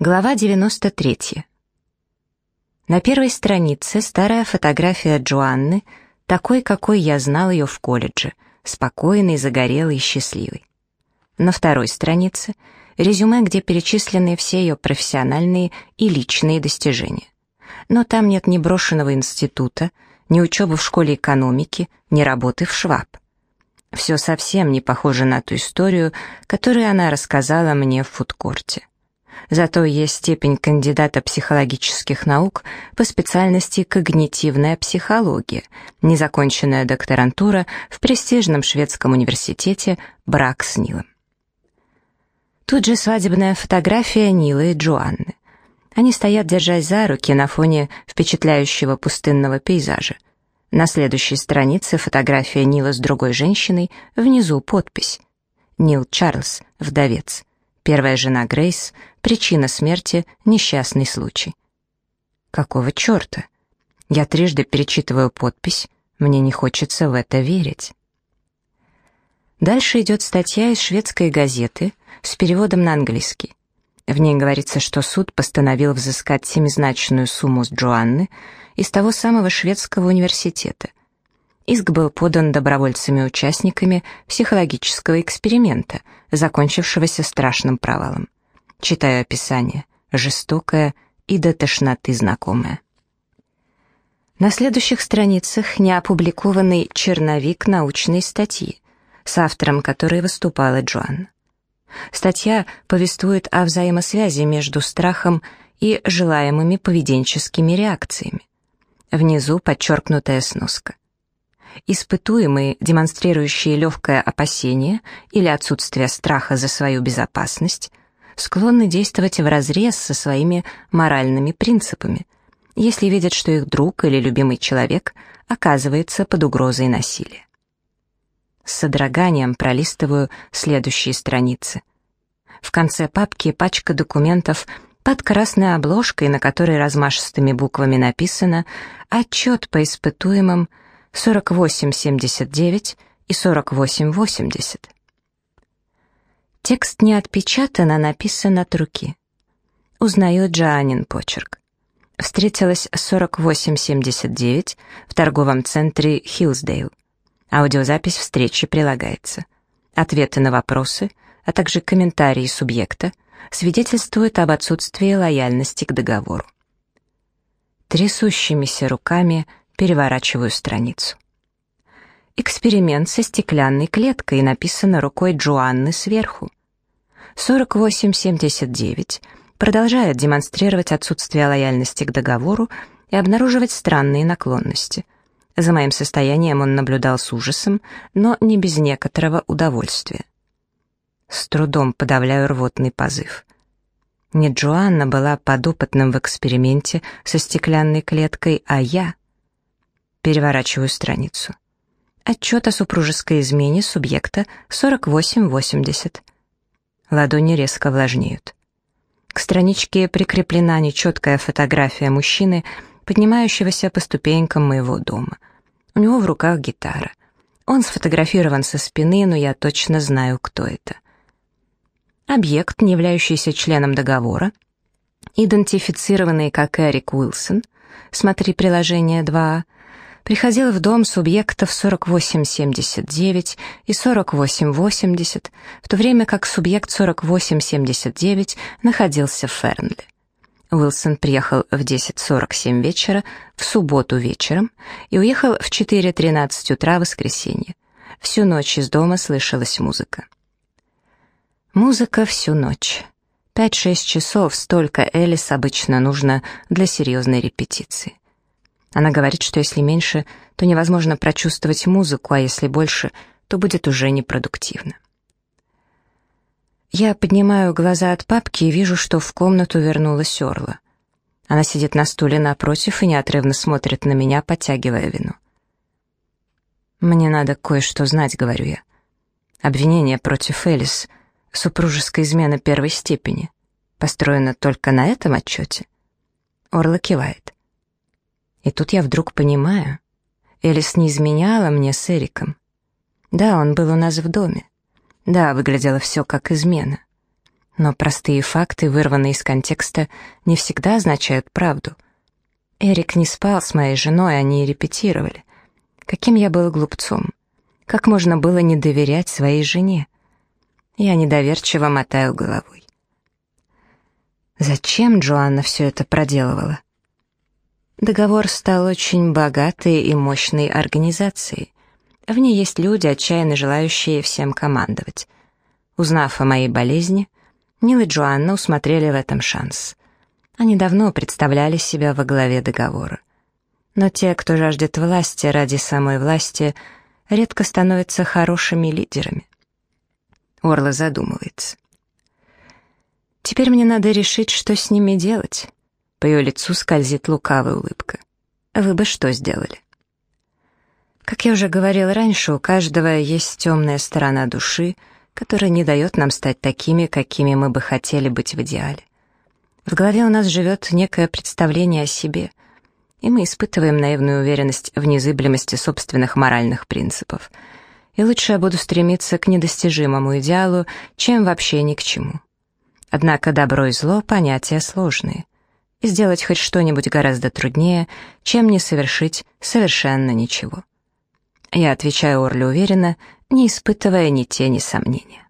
Глава 93. На первой странице старая фотография Джоанны, такой, какой я знал ее в колледже, спокойной, загорелой и счастливой. На второй странице резюме, где перечислены все ее профессиональные и личные достижения. Но там нет ни брошенного института, ни учебы в школе экономики, ни работы в Шваб. Все совсем не похоже на ту историю, которую она рассказала мне в фудкорте. Зато есть степень кандидата психологических наук по специальности когнитивная психология, незаконченная докторантура в престижном шведском университете «Брак с Нилом». Тут же свадебная фотография Нилы и Джоанны. Они стоят, держась за руки на фоне впечатляющего пустынного пейзажа. На следующей странице фотография Нила с другой женщиной, внизу подпись. Нил Чарльз, вдовец. Первая жена Грейс, причина смерти — несчастный случай. Какого черта? Я трижды перечитываю подпись, мне не хочется в это верить. Дальше идет статья из шведской газеты с переводом на английский. В ней говорится, что суд постановил взыскать семизначную сумму с Джоанны из того самого шведского университета, Иск был подан добровольцами-участниками психологического эксперимента, закончившегося страшным провалом. Читаю описание. Жестокое и до тошноты знакомое. На следующих страницах неопубликованный черновик научной статьи, с автором которой выступала Джоанна. Статья повествует о взаимосвязи между страхом и желаемыми поведенческими реакциями. Внизу подчеркнутая сноска испытуемые, демонстрирующие легкое опасение или отсутствие страха за свою безопасность, склонны действовать вразрез со своими моральными принципами, если видят, что их друг или любимый человек оказывается под угрозой насилия. С содроганием пролистываю следующие страницы. В конце папки пачка документов под красной обложкой, на которой размашистыми буквами написано «Отчет по испытуемым 4879 и 4880. Текст не отпечатан, а написан от руки. Узнаю Джоанин почерк. Встретилась 4879 в торговом центре Хиллсдейл. Аудиозапись встречи прилагается. Ответы на вопросы, а также комментарии субъекта свидетельствуют об отсутствии лояльности к договору. Трясущимися руками Переворачиваю страницу. Эксперимент со стеклянной клеткой написано рукой Джоанны сверху. 4879 продолжает демонстрировать отсутствие лояльности к договору и обнаруживать странные наклонности. За моим состоянием он наблюдал с ужасом, но не без некоторого удовольствия. С трудом подавляю рвотный позыв. Не Джоанна была подопытным в эксперименте со стеклянной клеткой, а я — Переворачиваю страницу. Отчет о супружеской измене субъекта 4880. Ладони резко влажнеют. К страничке прикреплена нечеткая фотография мужчины, поднимающегося по ступенькам моего дома. У него в руках гитара. Он сфотографирован со спины, но я точно знаю, кто это. Объект, не являющийся членом договора, идентифицированный как Эрик Уилсон, смотри приложение 2, приходил в дом субъектов 4879 и 4880, в то время как субъект 4879 находился в Фернли. Уилсон приехал в 10.47 вечера в субботу вечером и уехал в 4.13 утра воскресенье. Всю ночь из дома слышалась музыка. Музыка всю ночь. 5-6 часов столько Элис обычно нужно для серьезной репетиции. Она говорит, что если меньше, то невозможно прочувствовать музыку, а если больше, то будет уже непродуктивно. Я поднимаю глаза от папки и вижу, что в комнату вернулась Орла. Она сидит на стуле напротив и неотрывно смотрит на меня, подтягивая вину. «Мне надо кое-что знать», — говорю я. Обвинение против Элис, супружеская измена первой степени, построено только на этом отчете. Орла кивает. И тут я вдруг понимаю, Элис не изменяла мне с Эриком. Да, он был у нас в доме. Да, выглядело все как измена. Но простые факты, вырванные из контекста, не всегда означают правду. Эрик не спал с моей женой, они репетировали. Каким я был глупцом. Как можно было не доверять своей жене? Я недоверчиво мотаю головой. Зачем Джоанна все это проделывала? Договор стал очень богатой и мощной организацией. В ней есть люди, отчаянно желающие всем командовать. Узнав о моей болезни, Нил и Джоанна усмотрели в этом шанс. Они давно представляли себя во главе договора. Но те, кто жаждет власти ради самой власти, редко становятся хорошими лидерами. Орла задумывается. Теперь мне надо решить, что с ними делать. По ее лицу скользит лукавая улыбка. Вы бы что сделали? Как я уже говорил раньше, у каждого есть темная сторона души, которая не дает нам стать такими, какими мы бы хотели быть в идеале. В голове у нас живет некое представление о себе, и мы испытываем наивную уверенность в незыблемости собственных моральных принципов. И лучше я буду стремиться к недостижимому идеалу, чем вообще ни к чему. Однако добро и зло — понятия сложные. Сделать хоть что-нибудь гораздо труднее, чем не совершить совершенно ничего. Я отвечаю Орле уверенно, не испытывая ни тени сомнения.